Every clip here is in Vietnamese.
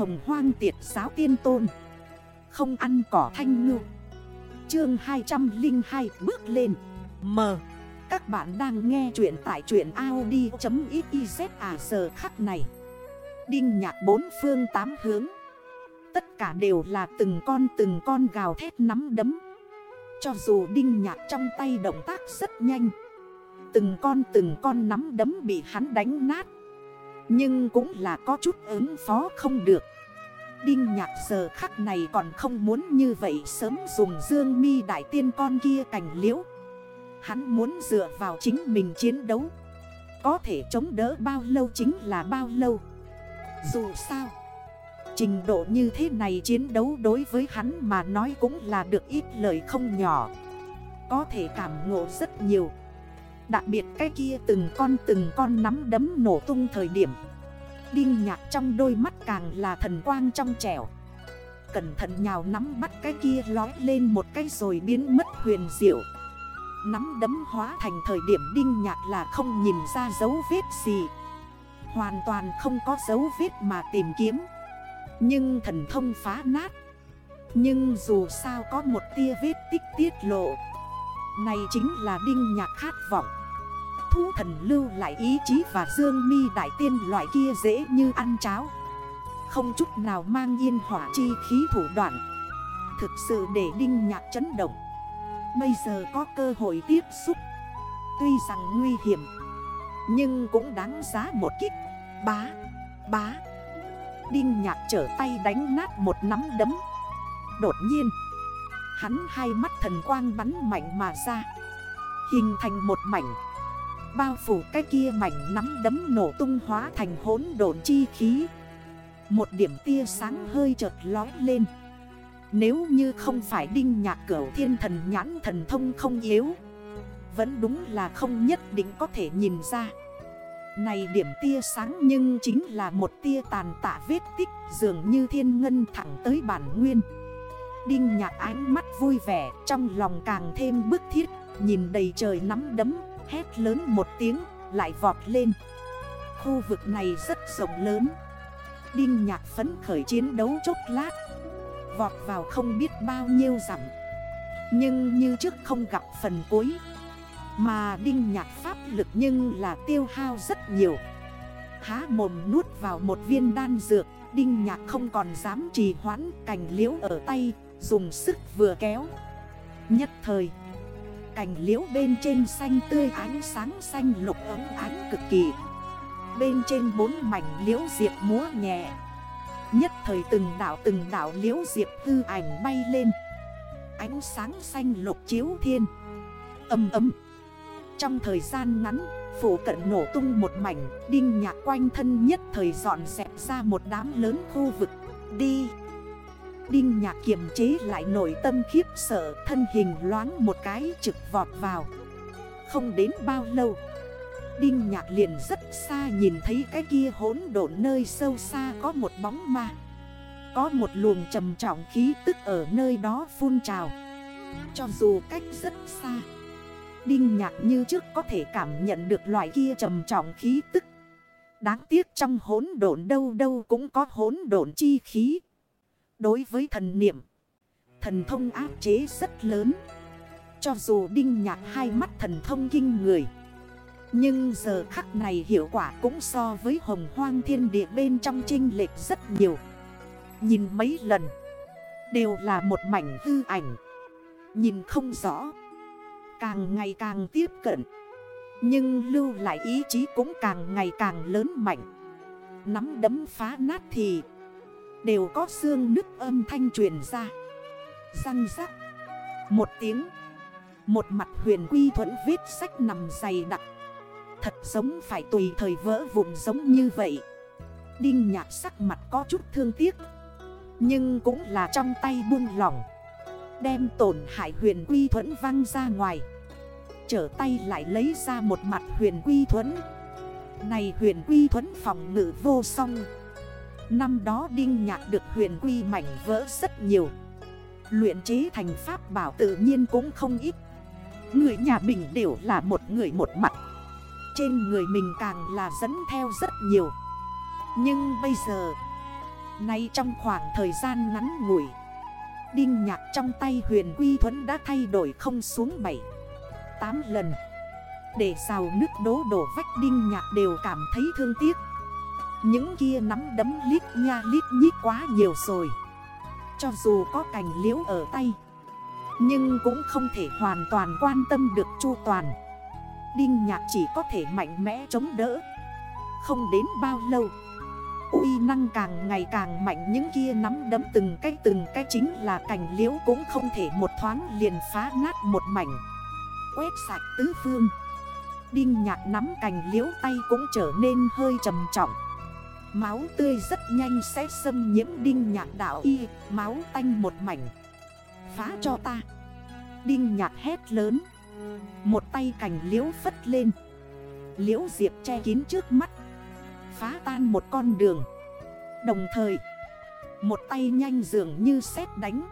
hồng hoang tiệt giáo tiên tôn. Không ăn cỏ thanh ngư. Chương 202 bước lên. M. Các bạn đang nghe chuyện tại chuyện Audi.xyz à giờ khắc này. Đinh nhạc bốn phương tám hướng. Tất cả đều là từng con từng con gào thét nắm đấm. Cho dù đinh nhạc trong tay động tác rất nhanh, Từng con từng con nắm đấm bị hắn đánh nát. Nhưng cũng là có chút ứng phó không được. Đinh nhạc giờ khắc này còn không muốn như vậy sớm dùng dương mi đại tiên con kia cành liễu. Hắn muốn dựa vào chính mình chiến đấu. Có thể chống đỡ bao lâu chính là bao lâu. Dù sao, Trình độ như thế này chiến đấu đối với hắn mà nói cũng là được ít lời không nhỏ. Có thể cảm ngộ rất nhiều. Đặc biệt cái kia từng con từng con nắm đấm nổ tung thời điểm. Đinh nhạc trong đôi mắt càng là thần quang trong trẻo. Cẩn thận nhào nắm bắt cái kia lói lên một cái rồi biến mất huyền diệu. Nắm đấm hóa thành thời điểm đinh nhạc là không nhìn ra dấu vết gì. Hoàn toàn không có dấu vết mà tìm kiếm. Nhưng thần thông phá nát. Nhưng dù sao có một tia vết tích tiết lộ. Này chính là đinh nhạc khát vọng thú thần lưu lại ý chí và dương mi đại tiên loại kia dễ như ăn cháo. Không chút nào mang yên hỏa chi khí thủ đoạn. Thực sự để đinh nhạc chấn động. Bây giờ có cơ hội tiếp xúc. Tuy rằng nguy hiểm Nhưng cũng đáng giá một kích. Bá, bá. Đinh nhạc trở tay đánh nát một nắm đấm. Đột nhiên Hắn hai mắt thần quang bắn mạnh mà ra. Hình thành một mảnh. Bao phủ cái kia mảnh nắm đấm nổ tung hóa thành hốn độn chi khí. Một điểm tia sáng hơi chợt lói lên. Nếu như không phải đinh nhạc cửu thiên thần nhãn thần thông không yếu, Vẫn đúng là không nhất định có thể nhìn ra. Này điểm tia sáng nhưng chính là một tia tàn tạ vết tích, Dường như thiên ngân thẳng tới bản nguyên. Đinh nhạc ánh mắt vui vẻ, Trong lòng càng thêm bức thiết, Nhìn đầy trời nắm đấm. Hét lớn một tiếng, lại vọt lên. Khu vực này rất rộng lớn. Đinh nhạc phấn khởi chiến đấu chốc lát. Vọt vào không biết bao nhiêu dặm. Nhưng như trước không gặp phần cuối. Mà đinh nhạc pháp lực nhưng là tiêu hao rất nhiều. Há mồm nuốt vào một viên đan dược, Đinh nhạc không còn dám trì hoãn, cành liễu ở tay, Dùng sức vừa kéo. Nhất thời Cành liễu bên trên xanh tươi ánh sáng xanh lục ấm ánh cực kỳ. Bên trên bốn mảnh liễu diệp múa nhẹ. Nhất thời từng đảo từng đảo liễu diệp hư ảnh bay lên. Ánh sáng xanh lục chiếu thiên. Âm ấm. Trong thời gian ngắn, Phủ cận nổ tung một mảnh, Đinh nhạc quanh thân nhất thời dọn dẹp ra một đám lớn khu vực. Đi. Đinh nhạc kiềm chế lại nội tâm khiếp sợ, Thân hình loáng một cái trực vọt vào. Không đến bao lâu, Đinh nhạc liền rất xa nhìn thấy cái kia hốn độn nơi sâu xa có một bóng ma. Có một luồng trầm trọng khí tức ở nơi đó phun trào. Cho dù cách rất xa, Đinh nhạc như trước có thể cảm nhận được loại kia trầm trọng khí tức. Đáng tiếc trong hốn độn đâu đâu cũng có hốn độn chi khí. Đối với thần niệm. Thần thông áp chế rất lớn. Cho dù đinh nhạc hai mắt thần thông kinh người, Nhưng giờ khắc này hiệu quả cũng so với hồng hoang thiên địa bên trong trinh lệch rất nhiều. Nhìn mấy lần, Đều là một mảnh hư ảnh. Nhìn không rõ, Càng ngày càng tiếp cận. Nhưng lưu lại ý chí cũng càng ngày càng lớn mạnh. Nắm đấm phá nát thì Đều có xương nứt âm thanh truyền ra. Răng rắc, Một tiếng, Một mặt huyền quy thuẫn viết sách nằm dày đặc. Thật giống phải tùy thời vỡ vụn giống như vậy. Đinh nhạc sắc mặt có chút thương tiếc, Nhưng cũng là trong tay buông lỏng, Đem tổn hại huyền quy thuẫn văng ra ngoài. Trở tay lại lấy ra một mặt huyền quy thuẫn. Này huyền quy thuẫn phòng ngự vô song. Năm đó Đinh Nhạc được huyền quy mảnh vỡ rất nhiều. Luyện chế thành pháp bảo tự nhiên cũng không ít. Người nhà mình đều là một người một mặt. Trên người mình càng là dẫn theo rất nhiều. Nhưng bây giờ, Nay trong khoảng thời gian ngắn ngủi, Đinh nhạc trong tay huyền quy thuẫn đã thay đổi không xuống 7 8 lần. Để xào nước đố đổ vách đinh nhạc đều cảm thấy thương tiếc. Những kia nắm đấm lít nha lít nhít quá nhiều rồi. Cho dù có cành liễu ở tay, Nhưng cũng không thể hoàn toàn quan tâm được chu toàn. Đinh nhạc chỉ có thể mạnh mẽ chống đỡ. Không đến bao lâu, uy năng càng ngày càng mạnh Những kia nắm đấm từng cái từng cái chính là cành liễu Cũng không thể một thoáng liền phá nát một mảnh. Quét sạch tứ phương, Đinh nhạc nắm cành liễu tay cũng trở nên hơi trầm trọng. Máu tươi rất nhanh sẽ xâm nhiễm đinh nhạc đảo y, Máu tanh một mảnh. Phá cho ta. Đinh nhạc hét lớn. Một tay cành liễu phất lên. Liễu diệp che kín trước mắt. Phá tan một con đường. Đồng thời, Một tay nhanh dường như sét đánh.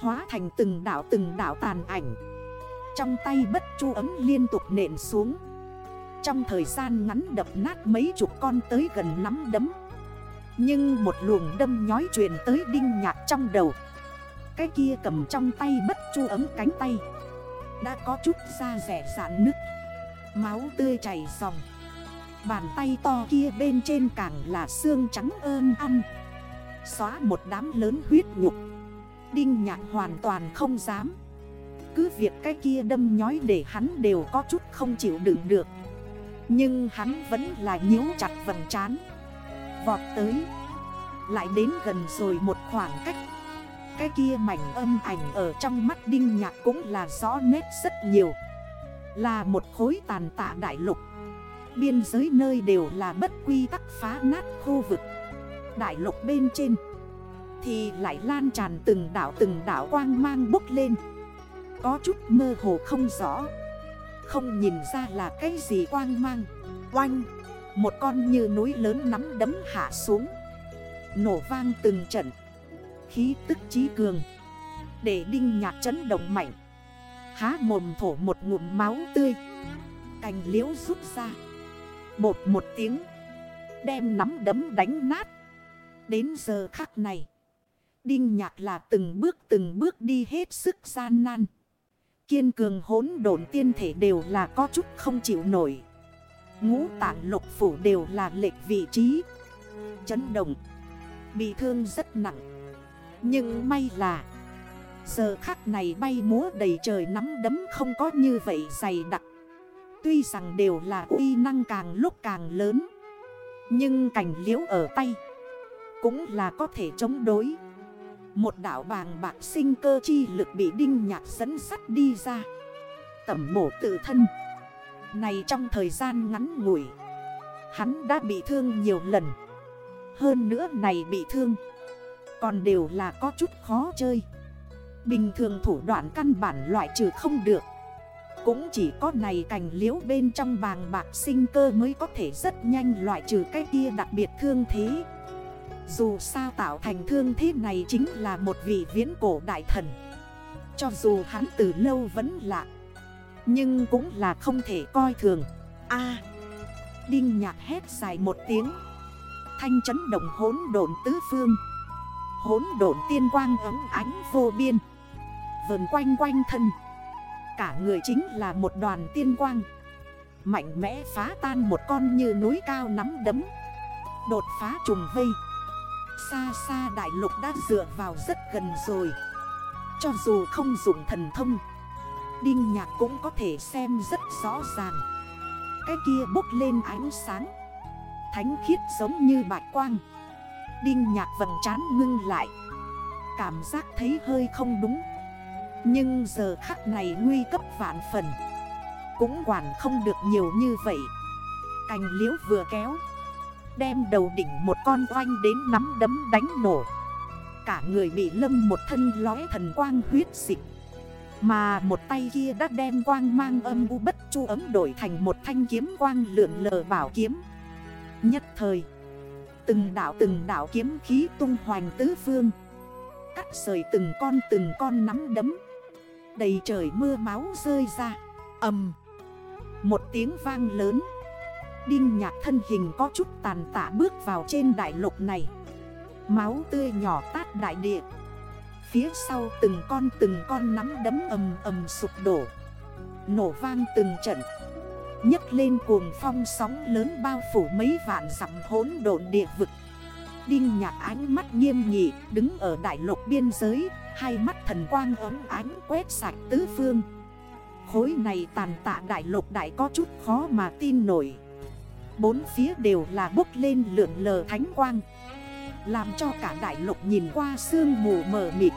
Hóa thành từng đảo từng đảo tàn ảnh. Trong tay bất chu ấm liên tục nện xuống. Trong thời gian ngắn đập nát mấy chục con tới gần nắm đấm. Nhưng một luồng đâm nhói truyền tới đinh nhạc trong đầu. Cái kia cầm trong tay bất chu ấm cánh tay. Đã có chút da rẻ sạn nứt. Máu tươi chảy dòng. Bàn tay to kia bên trên càng là xương trắng ơn ăn. Xóa một đám lớn huyết nhục. Đinh nhạc hoàn toàn không dám. Cứ việc cái kia đâm nhói để hắn đều có chút không chịu đựng được. Nhưng hắn vẫn là nhíu chặt vầng trán. Vọt tới. Lại đến gần rồi một khoảng cách. Cái kia mảnh âm ảnh ở trong mắt đinh nhạc cũng là rõ nét rất nhiều. Là một khối tàn tạ đại lục. Biên giới nơi đều là bất quy tắc phá nát khu vực. Đại lục bên trên Thì lại lan tràn từng đảo từng đảo quang mang bốc lên. Có chút mơ hồ không rõ. Không nhìn ra là cái gì quang mang. Oanh, Một con như núi lớn nắm đấm hạ xuống. Nổ vang từng trận. Khí tức trí cường. Để đinh nhạc chấn động mạnh. Há mồm thổ một ngụm máu tươi. Cành liễu rút ra. Bột một tiếng. Đem nắm đấm đánh nát. Đến giờ khắc này, Đinh nhạc là từng bước từng bước đi hết sức gian nan. Kiên cường hốn độn tiên thể đều là có chút không chịu nổi. Ngũ tạng lục phủ đều là lệch vị trí. Chấn động. Bị thương rất nặng. Nhưng may là, Giờ khắc này bay múa đầy trời nắm đấm không có như vậy dày đặc. Tuy rằng đều là uy năng càng lúc càng lớn, Nhưng cảnh liễu ở tay Cũng là có thể chống đối. Một đảo bàng bạc sinh cơ chi lực bị đinh nhạc dẫn sắt đi ra. Tẩm bổ tự thân. Này trong thời gian ngắn ngủi, Hắn đã bị thương nhiều lần. Hơn nữa này bị thương, Còn đều là có chút khó chơi. Bình thường thủ đoạn căn bản loại trừ không được. Cũng chỉ có này cành liễu bên trong bàng bạc sinh cơ mới có thể rất nhanh loại trừ cái kia đặc biệt thương thế. Dù sao tạo thành thương thế này chính là một vị viễn cổ đại thần. Cho dù hắn từ lâu vẫn lạ, Nhưng cũng là không thể coi thường. A. Đinh nhạc hét dài một tiếng. Thanh chấn động hốn độn tứ phương. Hốn độn tiên quang ấm ánh vô biên. Vờn quanh quanh thân. Cả người chính là một đoàn tiên quang. Mạnh mẽ phá tan một con như núi cao nắm đấm. Đột phá trùng vây. Xa xa đại lục đã dựa vào rất gần rồi. Cho dù không dùng thần thông, Đinh nhạc cũng có thể xem rất rõ ràng. Cái kia bốc lên ánh sáng. Thánh khiết giống như bạch quang. Đinh nhạc vầng trán ngưng lại. Cảm giác thấy hơi không đúng. Nhưng giờ khắc này nguy cấp vạn phần. Cũng quản không được nhiều như vậy. Cành liễu vừa kéo. Đem đầu đỉnh một con oanh đến nắm đấm đánh nổ. Cả người bị lâm một thân lói thần quang huyết dịch. Mà một tay kia đã đem quang mang âm u bất chu ấm đổi thành một thanh kiếm quang lượn lờ bảo kiếm. Nhất thời, Từng đảo từng đảo kiếm khí tung hoành tứ phương. Cắt rời từng con từng con nắm đấm. Đầy trời mưa máu rơi ra. Ẩm Một tiếng vang lớn. Đinh nhạc thân hình có chút tàn tạ bước vào trên đại lục này. Máu tươi nhỏ tát đại địa. Phía sau từng con từng con nắm đấm ầm ầm sụp đổ. Nổ vang từng trận. Nhấc lên cuồng phong sóng lớn bao phủ mấy vạn dặm hốn độn địa vực. Đinh nhạc ánh mắt nghiêm nghị, đứng ở đại lục biên giới, Hai mắt thần quang ấm ánh quét sạch tứ phương. Khối này tàn tạ đại lục đại có chút khó mà tin nổi. Bốn phía đều là bốc lên lượn lờ thánh quang. Làm cho cả đại lục nhìn qua sương mù mờ mịt.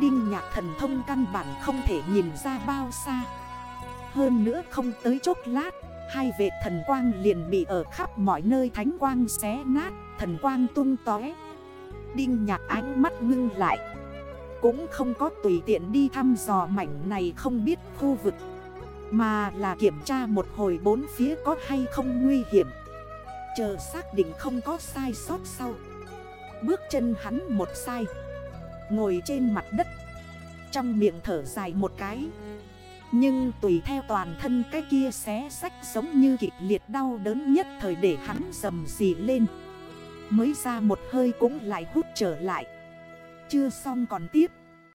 Đinh nhạc thần thông căn bản không thể nhìn ra bao xa. Hơn nữa không tới chốc lát, Hai vệ thần quang liền bị ở khắp mọi nơi thánh quang xé nát, Thần quang tung tói. Đinh nhạc ánh mắt ngưng lại. Cũng không có tùy tiện đi thăm dò mảnh này không biết khu vực. Mà là kiểm tra một hồi bốn phía có hay không nguy hiểm. Chờ xác định không có sai sót sau. Bước chân hắn một sai. Ngồi trên mặt đất. Trong miệng thở dài một cái. Nhưng tùy theo toàn thân cái kia xé sách giống như kịch liệt đau đớn nhất thời để hắn dầm dì lên. Mới ra một hơi cũng lại hút trở lại. Chưa xong còn tiếp.